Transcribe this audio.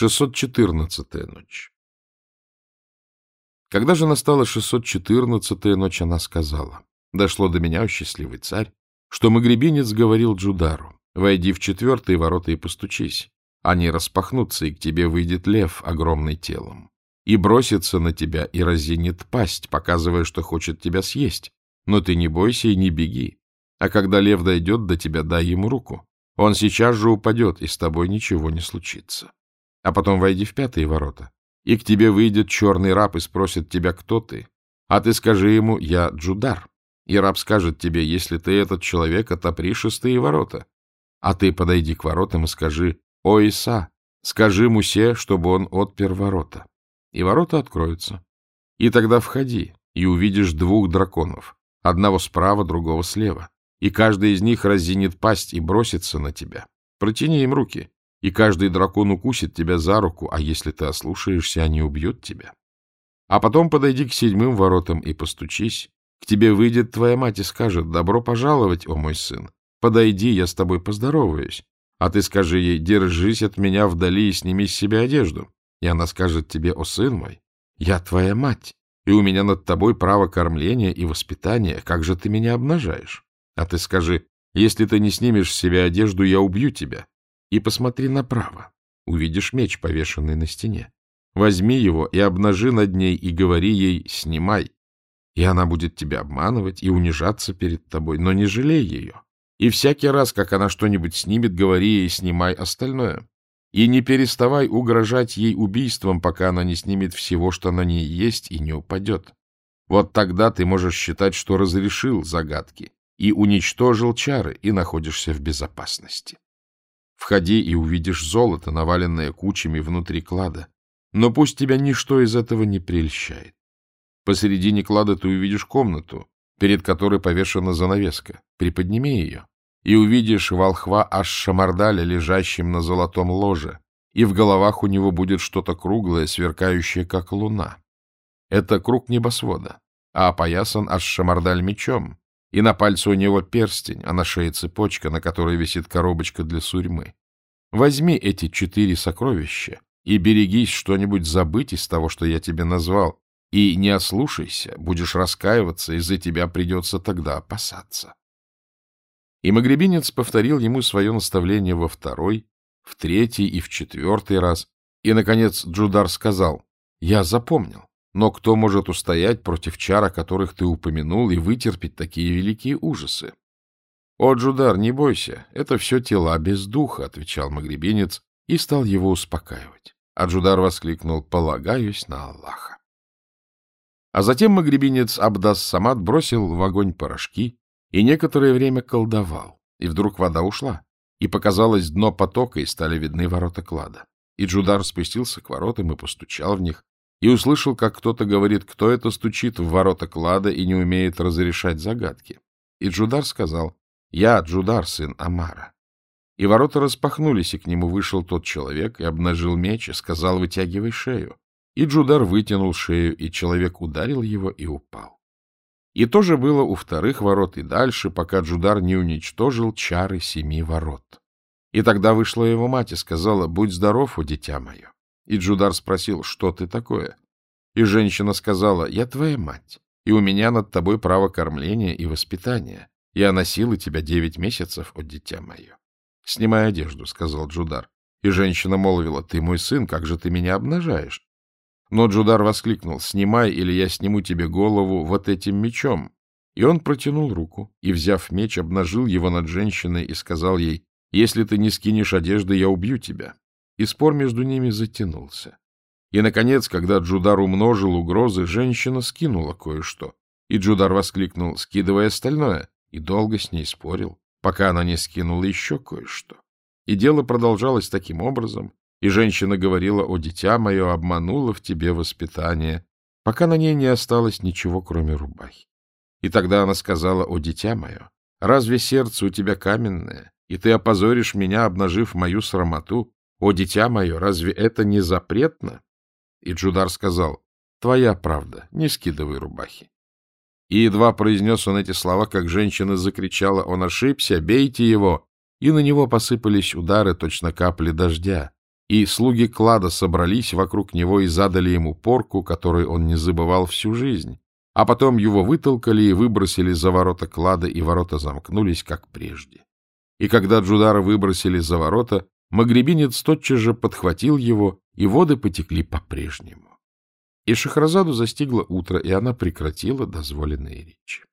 614-я ночь. Когда же настала 614-я ночь, она сказала, «Дошло до меня, о счастливый царь, что магребинец говорил Джудару, «Войди в четвертые ворота и постучись. Они распахнутся, и к тебе выйдет лев огромный телом, и бросится на тебя, и разинет пасть, показывая, что хочет тебя съесть. Но ты не бойся и не беги. А когда лев дойдет до тебя, дай ему руку. Он сейчас же упадет, и с тобой ничего не случится. А потом войди в пятые ворота, и к тебе выйдет черный раб и спросит тебя, кто ты. А ты скажи ему, я Джудар. И раб скажет тебе, если ты этот человек, отопри шестые ворота. А ты подойди к воротам и скажи, о Иса, скажи Мусе, чтобы он отпер ворота. И ворота откроются. И тогда входи, и увидишь двух драконов, одного справа, другого слева. И каждый из них разинет пасть и бросится на тебя. Протяни им руки, и каждый дракон укусит тебя за руку, а если ты ослушаешься, они убьют тебя. А потом подойди к седьмым воротам и постучись, к тебе выйдет твоя мать и скажет, «Добро пожаловать, о мой сын! Подойди, я с тобой поздороваюсь». А ты скажи ей, «Держись от меня вдали и сними с себя одежду». И она скажет тебе, «О, сын мой, я твоя мать, и у меня над тобой право кормления и воспитания. Как же ты меня обнажаешь?» А ты скажи, «Если ты не снимешь с себя одежду, я убью тебя». И посмотри направо. Увидишь меч, повешенный на стене. Возьми его и обнажи над ней, и говори ей «снимай». И она будет тебя обманывать и унижаться перед тобой, но не жалей ее. И всякий раз, как она что-нибудь снимет, говори ей «снимай остальное». И не переставай угрожать ей убийством, пока она не снимет всего, что на ней есть, и не упадет. Вот тогда ты можешь считать, что разрешил загадки и уничтожил чары, и находишься в безопасности. Входи и увидишь золото, наваленное кучами внутри клада. Но пусть тебя ничто из этого не прельщает. Посередине клада ты увидишь комнату, перед которой повешена занавеска. Приподними ее, и увидишь волхва Аш-Шамардаля, лежащим на золотом ложе, и в головах у него будет что-то круглое, сверкающее, как луна. Это круг небосвода, а опоясан Аш-Шамардаль мечом, и на пальце у него перстень, а на шее цепочка, на которой висит коробочка для сурьмы. Возьми эти четыре сокровища и берегись что-нибудь забыть из того, что я тебе назвал, и не ослушайся, будешь раскаиваться, и за тебя придется тогда опасаться. И Магребинец повторил ему свое наставление во второй, в третий и в четвертый раз, и, наконец, Джудар сказал, «Я запомнил, но кто может устоять против чар, о которых ты упомянул, и вытерпеть такие великие ужасы?» «О, Джудар, не бойся, это все тела без духа», — отвечал Магребинец и стал его успокаивать. А Джудар воскликнул, «Полагаюсь на Аллаха». А затем магребинец Абдас Самат бросил в огонь порошки и некоторое время колдовал, и вдруг вода ушла, и показалось дно потока, и стали видны ворота клада. И Джудар спустился к воротам и постучал в них, и услышал, как кто-то говорит, кто это стучит в ворота клада и не умеет разрешать загадки. И Джудар сказал, «Я Джудар, сын Амара». И ворота распахнулись, и к нему вышел тот человек и обнажил меч и сказал, «Вытягивай шею». И Джудар вытянул шею, и человек ударил его и упал. И то же было у вторых ворот и дальше, пока Джудар не уничтожил чары семи ворот. И тогда вышла его мать и сказала, «Будь здоров, о дитя мое». И Джудар спросил, «Что ты такое?» И женщина сказала, «Я твоя мать, и у меня над тобой право кормления и воспитания. Я носила тебя девять месяцев, о дитя мое». «Снимай одежду», — сказал Джудар. И женщина молвила, «Ты мой сын, как же ты меня обнажаешь?» Но Джудар воскликнул, «Снимай, или я сниму тебе голову вот этим мечом». И он протянул руку, и, взяв меч, обнажил его над женщиной и сказал ей, «Если ты не скинешь одежды, я убью тебя». И спор между ними затянулся. И, наконец, когда Джудар умножил угрозы, женщина скинула кое-что. И Джудар воскликнул, скидывая остальное, и долго с ней спорил, пока она не скинула еще кое-что. И дело продолжалось таким образом, и женщина говорила, «О, дитя мое, обманула в тебе воспитание», пока на ней не осталось ничего, кроме рубахи. И тогда она сказала, «О, дитя мое, разве сердце у тебя каменное, и ты опозоришь меня, обнажив мою срамоту? О, дитя мое, разве это не запретно?» И Джудар сказал, «Твоя правда, не скидывай рубахи». И едва произнес он эти слова, как женщина закричала, «Он ошибся, бейте его!» И на него посыпались удары, точно капли дождя и слуги клада собрались вокруг него и задали ему порку, которую он не забывал всю жизнь, а потом его вытолкали и выбросили за ворота клада, и ворота замкнулись, как прежде. И когда Джудара выбросили за ворота, Магребинец тотчас же подхватил его, и воды потекли по-прежнему. И Шахразаду застигло утро, и она прекратила дозволенные речи.